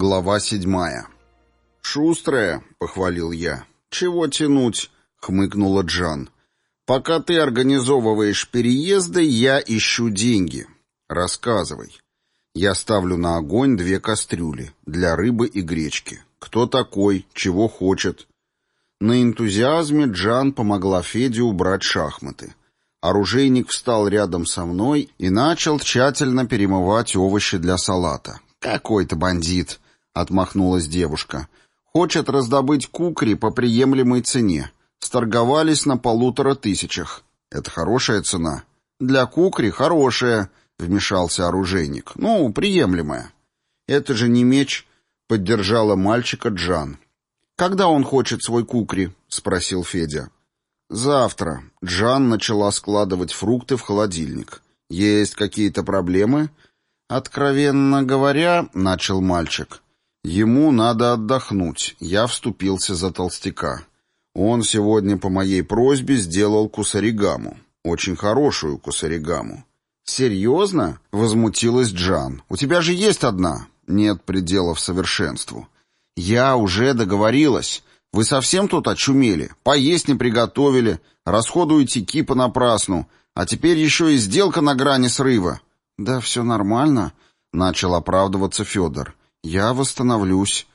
Глава седьмая. «Шустрая», — похвалил я. «Чего тянуть?» — хмыкнула Джан. «Пока ты организовываешь переезды, я ищу деньги. Рассказывай». Я ставлю на огонь две кастрюли для рыбы и гречки. Кто такой, чего хочет. На энтузиазме Джан помогла Феде убрать шахматы. Оружейник встал рядом со мной и начал тщательно перемывать овощи для салата. «Какой-то бандит», — отмахнулась девушка. «Хочет раздобыть кукри по приемлемой цене. Сторговались на полутора тысячах. Это хорошая цена». «Для кукри хорошая», — вмешался оружейник. «Ну, приемлемая». «Это же не меч», — поддержала мальчика Джан. «Когда он хочет свой кукри?» — спросил Федя. «Завтра». Джан начала складывать фрукты в холодильник. «Есть какие-то проблемы?» «Откровенно говоря», — начал мальчик, — «ему надо отдохнуть. Я вступился за толстяка. Он сегодня по моей просьбе сделал кусаригаму. Очень хорошую кусаригаму». «Серьезно?» — возмутилась Джан. «У тебя же есть одна?» «Нет пределов совершенству». «Я уже договорилась. Вы совсем тут очумели? Поесть не приготовили, расходуете ки понапрасну, а теперь еще и сделка на грани срыва». «Да все нормально», — начал оправдываться Федор. «Я восстановлюсь».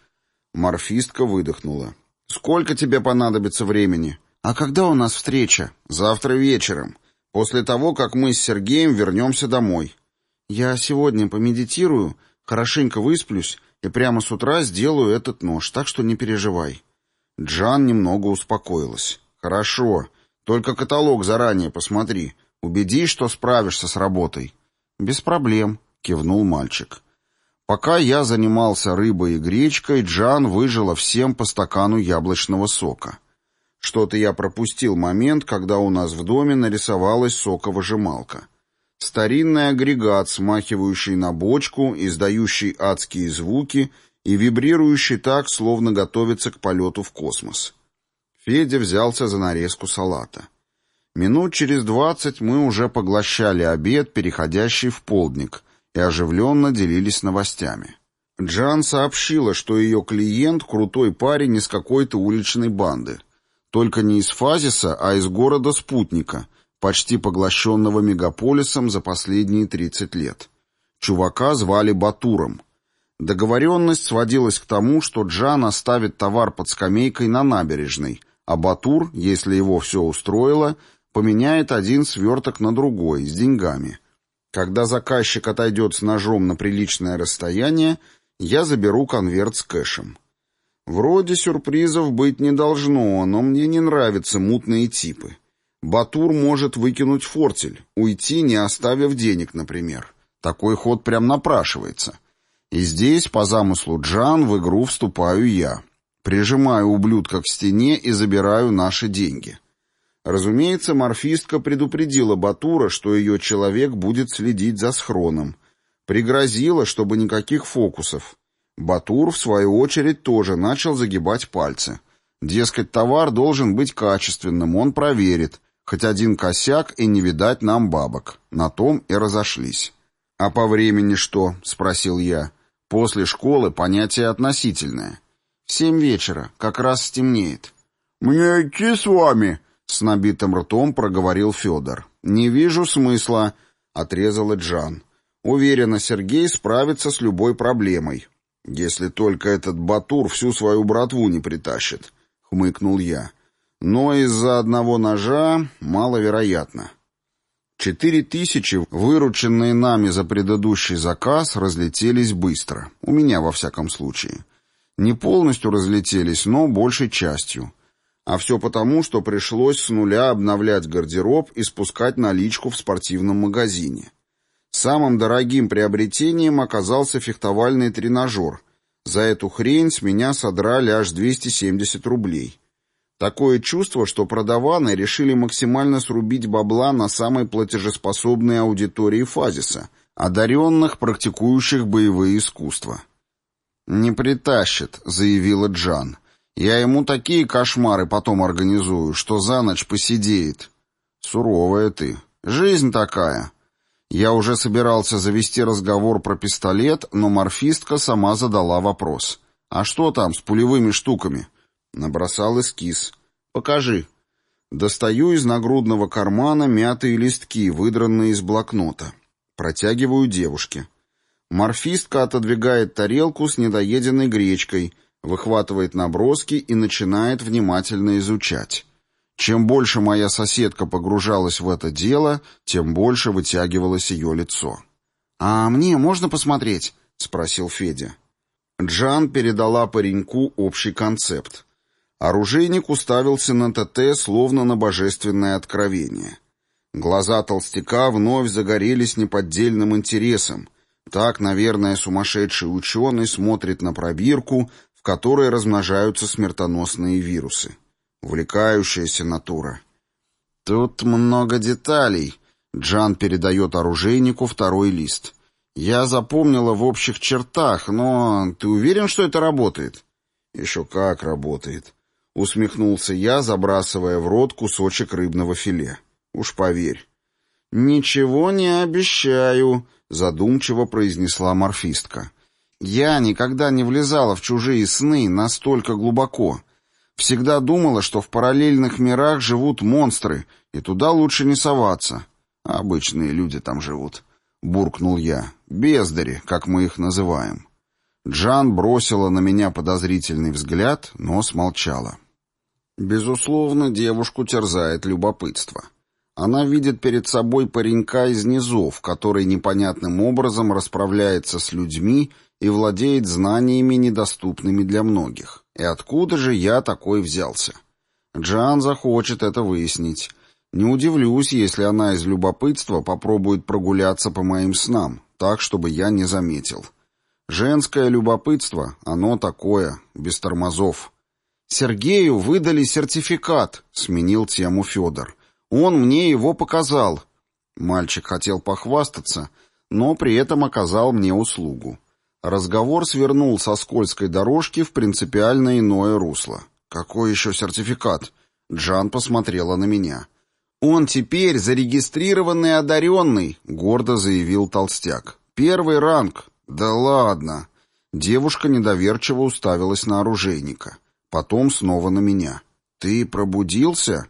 Морфистка выдохнула. «Сколько тебе понадобится времени?» «А когда у нас встреча?» «Завтра вечером, после того, как мы с Сергеем вернемся домой». «Я сегодня помедитирую, хорошенько высплюсь и прямо с утра сделаю этот нож, так что не переживай». Джан немного успокоилась. «Хорошо, только каталог заранее посмотри. Убедись, что справишься с работой». «Без проблем», — кивнул мальчик. Пока я занимался рыбой и гречкой, Джан выжила всем по стакану яблочного сока. Что-то я пропустил момент, когда у нас в доме нарисовалась соковыжималка. Старинный агрегат, смахивающий на бочку, издающий адские звуки и вибрирующий так, словно готовится к полету в космос. Федя взялся за нарезку салата. Минут через двадцать мы уже поглощали обед, переходящий в полдник, и оживленно делились новостями. Джан сообщила, что ее клиент — крутой парень из какой-то уличной банды. Только не из Фазиса, а из города-спутника, почти поглощенного мегаполисом за последние 30 лет. Чувака звали Батуром. Договоренность сводилась к тому, что Джан оставит товар под скамейкой на набережной, а Батур, если его все устроило, поменяет один сверток на другой, с деньгами. Когда заказчик отойдет с ножом на приличное расстояние, я заберу конверт с кэшем. Вроде сюрпризов быть не должно, но мне не нравятся мутные типы. Батур может выкинуть фортель, уйти, не оставив денег, например. Такой ход прям напрашивается. И здесь, по замыслу Джан, в игру вступаю я. Прижимаю ублюдка к стене и забираю наши деньги. Разумеется, морфистка предупредила Батура, что ее человек будет следить за схроном. Пригрозила, чтобы никаких фокусов. Батур, в свою очередь, тоже начал загибать пальцы. Дескать, товар должен быть качественным, он проверит. Хоть один косяк и не видать нам бабок. На том и разошлись. «А по времени что?» — спросил я. «После школы понятие относительное. В семь вечера, как раз стемнеет». «Мне идти с вами?» С набитым ртом проговорил Федор. «Не вижу смысла», — отрезала Джан. «Уверена, Сергей справится с любой проблемой. Если только этот Батур всю свою братву не притащит», — хмыкнул я. «Но из-за одного ножа маловероятно». Четыре тысячи, вырученные нами за предыдущий заказ, разлетелись быстро. У меня, во всяком случае. Не полностью разлетелись, но большей частью. А все потому, что пришлось с нуля обновлять гардероб и спускать наличку в спортивном магазине. Самым дорогим приобретением оказался фехтовальный тренажер. За эту хрень с меня содрали аж 270 рублей. Такое чувство, что продаваны решили максимально срубить бабла на самой платежеспособной аудитории Фазиса, одаренных, практикующих боевые искусства. «Не притащит», — заявила Джан. Я ему такие кошмары потом организую, что за ночь посидеет. Суровая ты. Жизнь такая. Я уже собирался завести разговор про пистолет, но морфистка сама задала вопрос. «А что там с пулевыми штуками?» Набросал эскиз. «Покажи». Достаю из нагрудного кармана мятые листки, выдранные из блокнота. Протягиваю девушке. Морфистка отодвигает тарелку с недоеденной гречкой, выхватывает наброски и начинает внимательно изучать. Чем больше моя соседка погружалась в это дело, тем больше вытягивалось ее лицо. «А мне можно посмотреть?» — спросил Федя. Джан передала пареньку общий концепт. Оружейник уставился на ТТ, словно на божественное откровение. Глаза толстяка вновь загорелись неподдельным интересом. Так, наверное, сумасшедший ученый смотрит на пробирку, в которой размножаются смертоносные вирусы. Увлекающаяся натура. «Тут много деталей», — Джан передает оружейнику второй лист. «Я запомнила в общих чертах, но ты уверен, что это работает?» «Еще как работает», — усмехнулся я, забрасывая в рот кусочек рыбного филе. «Уж поверь». «Ничего не обещаю», — задумчиво произнесла морфистка. «Я никогда не влезала в чужие сны настолько глубоко. Всегда думала, что в параллельных мирах живут монстры, и туда лучше не соваться. обычные люди там живут. Буркнул я. Бездари, как мы их называем. Джан бросила на меня подозрительный взгляд, но смолчала. Безусловно, девушку терзает любопытство. Она видит перед собой паренька из низов, который непонятным образом расправляется с людьми и владеет знаниями, недоступными для многих. И откуда же я такой взялся? Джан захочет это выяснить. Не удивлюсь, если она из любопытства попробует прогуляться по моим снам, так, чтобы я не заметил. Женское любопытство, оно такое, без тормозов. «Сергею выдали сертификат», — сменил тему Федор. «Он мне его показал». Мальчик хотел похвастаться, но при этом оказал мне услугу. Разговор свернул со скользкой дорожки в принципиально иное русло. «Какой еще сертификат?» Джан посмотрела на меня. «Он теперь зарегистрированный одаренный», — гордо заявил толстяк. «Первый ранг». «Да ладно». Девушка недоверчиво уставилась на оружейника. Потом снова на меня. «Ты пробудился?»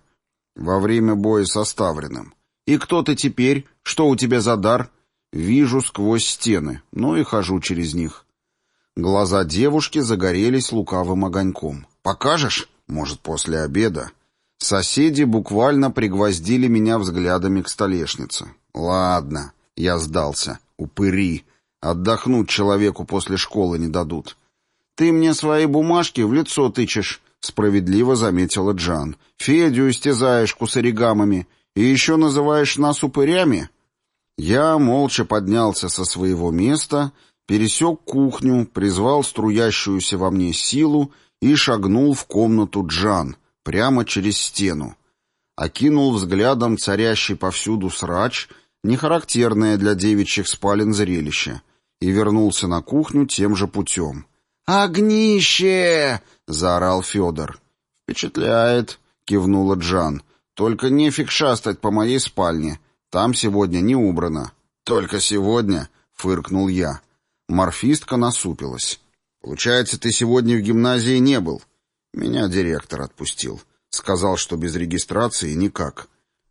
«Во время боя со Ставриным». «И кто ты теперь? Что у тебя за дар?» Вижу сквозь стены, но и хожу через них. Глаза девушки загорелись лукавым огоньком. «Покажешь? Может, после обеда?» Соседи буквально пригвоздили меня взглядами к столешнице. «Ладно», — я сдался. «Упыри. Отдохнуть человеку после школы не дадут». «Ты мне свои бумажки в лицо тычешь», — справедливо заметила Джан. «Федю истязаешь кусаригамами и еще называешь нас упырями?» Я молча поднялся со своего места, пересек кухню, призвал струящуюся во мне силу и шагнул в комнату Джан, прямо через стену. Окинул взглядом царящий повсюду срач, нехарактерное для девичьих спален зрелище, и вернулся на кухню тем же путем. «Огнище!» — заорал Федор. «Впечатляет», — кивнула Джан. «Только нефиг шастать по моей спальне. Там сегодня не убрано. Только сегодня, фыркнул я. Морфистка насупилась. Получается, ты сегодня в гимназии не был? Меня директор отпустил. Сказал, что без регистрации никак.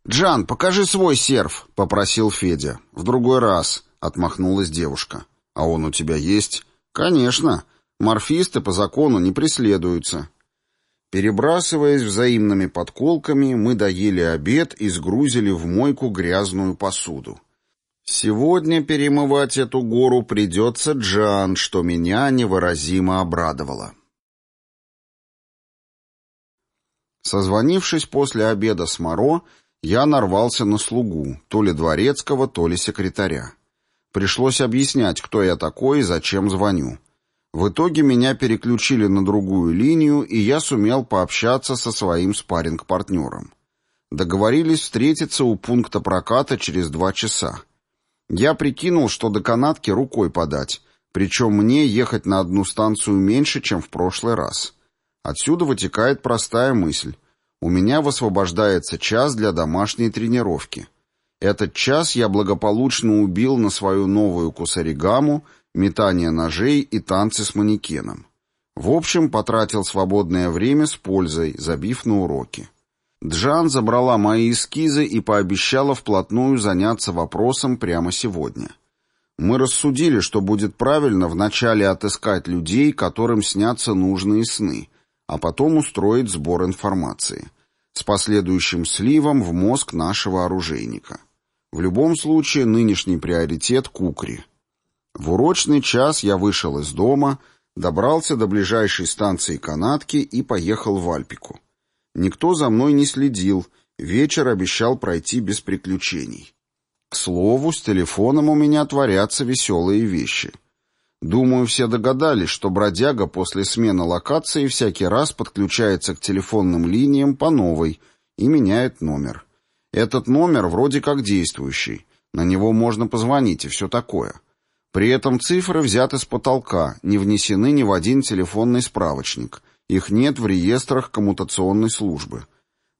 «Джан, покажи свой серф», — попросил Федя. «В другой раз», — отмахнулась девушка. «А он у тебя есть?» «Конечно. Морфисты по закону не преследуются. Перебрасываясь взаимными подколками, мы доели обед и сгрузили в мойку грязную посуду. Сегодня перемывать эту гору придется Джан, что меня невыразимо обрадовало. Созвонившись после обеда с Моро, я нарвался на слугу, то ли дворецкого, то ли секретаря. Пришлось объяснять, кто я такой и зачем звоню. В итоге меня переключили на другую линию, и я сумел пообщаться со своим спарринг-партнером. Договорились встретиться у пункта проката через два часа. Я прикинул, что до канатки рукой подать, причем мне ехать на одну станцию меньше, чем в прошлый раз. Отсюда вытекает простая мысль. У меня высвобождается час для домашней тренировки. Этот час я благополучно убил на свою новую кусаригаму, метание ножей и танцы с манекеном. В общем, потратил свободное время с пользой, забив на уроки. Джан забрала мои эскизы и пообещала вплотную заняться вопросом прямо сегодня. Мы рассудили, что будет правильно вначале отыскать людей, которым снятся нужные сны, а потом устроить сбор информации с последующим сливом в мозг нашего оружейника. В любом случае, нынешний приоритет — кукри. В урочный час я вышел из дома, добрался до ближайшей станции канатки и поехал в Альпику. Никто за мной не следил, вечер обещал пройти без приключений. К слову, с телефоном у меня творятся веселые вещи. Думаю, все догадались, что бродяга после смены локации всякий раз подключается к телефонным линиям по новой и меняет номер. Этот номер вроде как действующий, на него можно позвонить и все такое. При этом цифры взяты с потолка, не внесены ни в один телефонный справочник — их нет в реестрах коммутационной службы.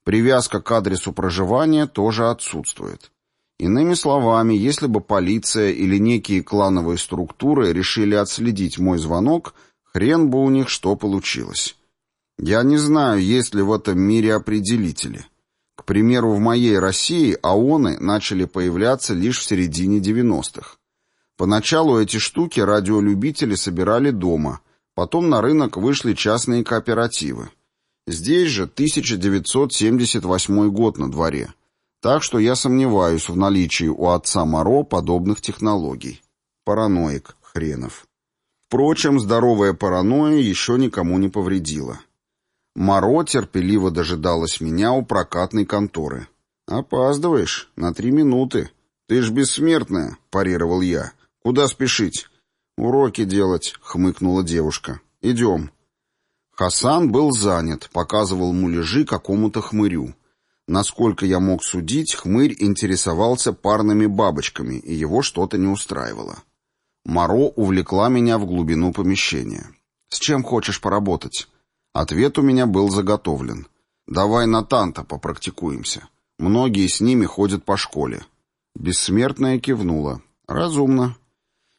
Привязка к адресу проживания тоже отсутствует. Иными словами, если бы полиция или некие клановые структуры решили отследить мой звонок, хрен бы у них что получилось. Я не знаю, есть ли в этом мире определители. К примеру, в моей России АОНы начали появляться лишь в середине 90-х. Поначалу эти штуки радиолюбители собирали дома – Потом на рынок вышли частные кооперативы. Здесь же 1978 год на дворе. Так что я сомневаюсь в наличии у отца Моро подобных технологий. Параноик хренов. Впрочем, здоровая паранойя еще никому не повредила. Моро терпеливо дожидалась меня у прокатной конторы. «Опаздываешь? На три минуты. Ты ж бессмертная», — парировал я. «Куда спешить? «Уроки делать», — хмыкнула девушка. «Идем». Хасан был занят, показывал муляжи какому-то хмырю. Насколько я мог судить, хмырь интересовался парными бабочками, и его что-то не устраивало. Моро увлекла меня в глубину помещения. «С чем хочешь поработать?» Ответ у меня был заготовлен. «Давай на танта попрактикуемся. Многие с ними ходят по школе». Бессмертная кивнула. «Разумно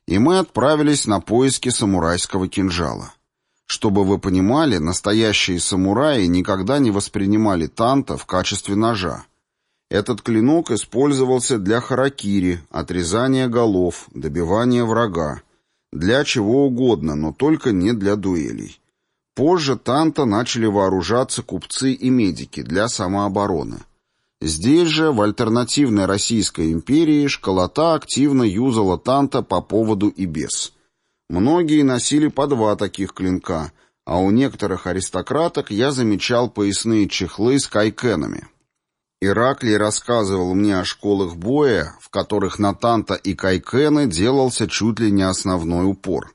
и мы отправились на поиски самурайского кинжала. Чтобы вы понимали, настоящие самураи никогда не воспринимали танта в качестве ножа. Этот клинок использовался для харакири, отрезания голов, добивания врага, для чего угодно, но только не для дуэлей. Позже танта начали вооружаться купцы и медики для самообороны. Здесь же, в альтернативной Российской империи, школота активно юзала танта по поводу и без. Многие носили по два таких клинка, а у некоторых аристократок я замечал поясные чехлы с кайкенами. Ираклий рассказывал мне о школах боя, в которых на танта и кайкены делался чуть ли не основной упор.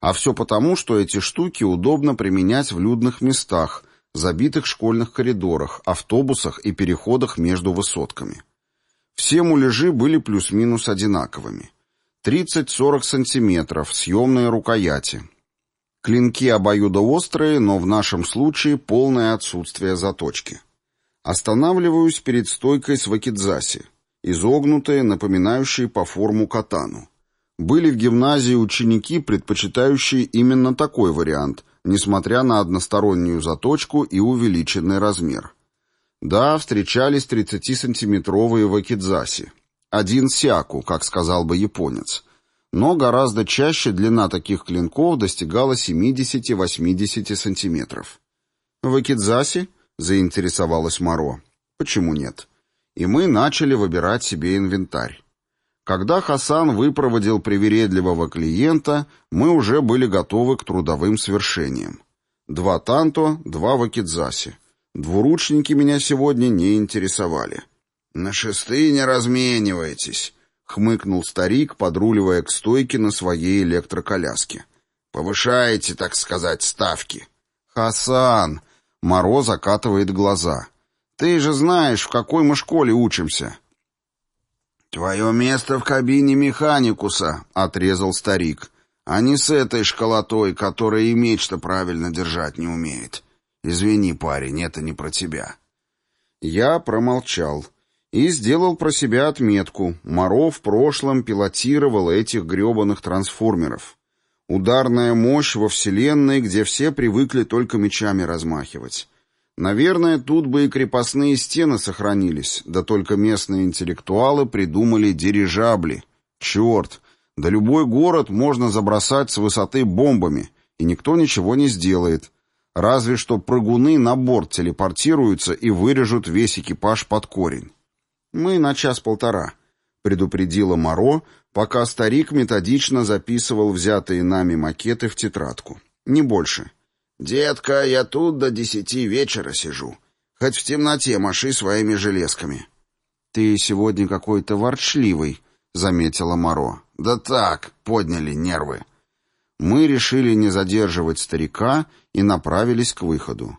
А все потому, что эти штуки удобно применять в людных местах – забитых школьных коридорах, автобусах и переходах между высотками. Все муляжи были плюс-минус одинаковыми. 30-40 сантиметров, съемные рукояти. Клинки обоюдоострые, но в нашем случае полное отсутствие заточки. Останавливаюсь перед стойкой с вакидзаси, изогнутые, напоминающие по форму катану. Были в гимназии ученики, предпочитающие именно такой вариант, несмотря на одностороннюю заточку и увеличенный размер. Да, встречались 30-сантиметровые вакидзаси. Один сяку, как сказал бы японец. Но гораздо чаще длина таких клинков достигала 70-80 сантиметров. «Вакидзаси?» — заинтересовалась Моро. «Почему нет?» И мы начали выбирать себе инвентарь. Когда Хасан выпроводил привередливого клиента, мы уже были готовы к трудовым свершениям. Два танто, два вакидзаси. Двуручники меня сегодня не интересовали. «На шесты не разменивайтесь», — хмыкнул старик, подруливая к стойке на своей электроколяске. «Повышаете, так сказать, ставки». «Хасан!» — Моро закатывает глаза. «Ты же знаешь, в какой мы школе учимся. «Твое место в кабине механикуса», — отрезал старик, «а не с этой школотой, которая и меч-то правильно держать не умеет. Извини, парень, это не про тебя». Я промолчал. и сделал про себя отметку. Моро в прошлом пилотировал этих гребаных трансформеров. Ударная мощь во Вселенной, где все привыкли только мечами размахивать. Наверное, тут бы и крепостные стены сохранились, да только местные интеллектуалы придумали дирижабли. Черт, да любой город можно забросать с высоты бомбами, и никто ничего не сделает. Разве что прыгуны на борт телепортируются и вырежут весь экипаж под корень. Мы на час-полтора, предупредила Моро, пока старик методично записывал взятые нами макеты в тетрадку. Не больше. «Детка, я тут до десяти вечера сижу. Хоть в темноте маши своими железками». «Ты сегодня какой-то ворчливый», — заметила Моро. «Да так, подняли нервы». Мы решили не задерживать старика и направились к выходу.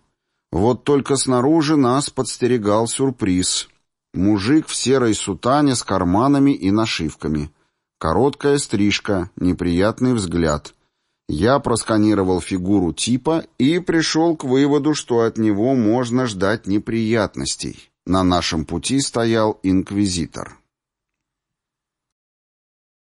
Вот только снаружи нас подстерегал сюрприз. Мужик в серой сутане с карманами и нашивками. Короткая стрижка, неприятный взгляд. Я просканировал фигуру типа и пришел к выводу, что от него можно ждать неприятностей. На нашем пути стоял инквизитор.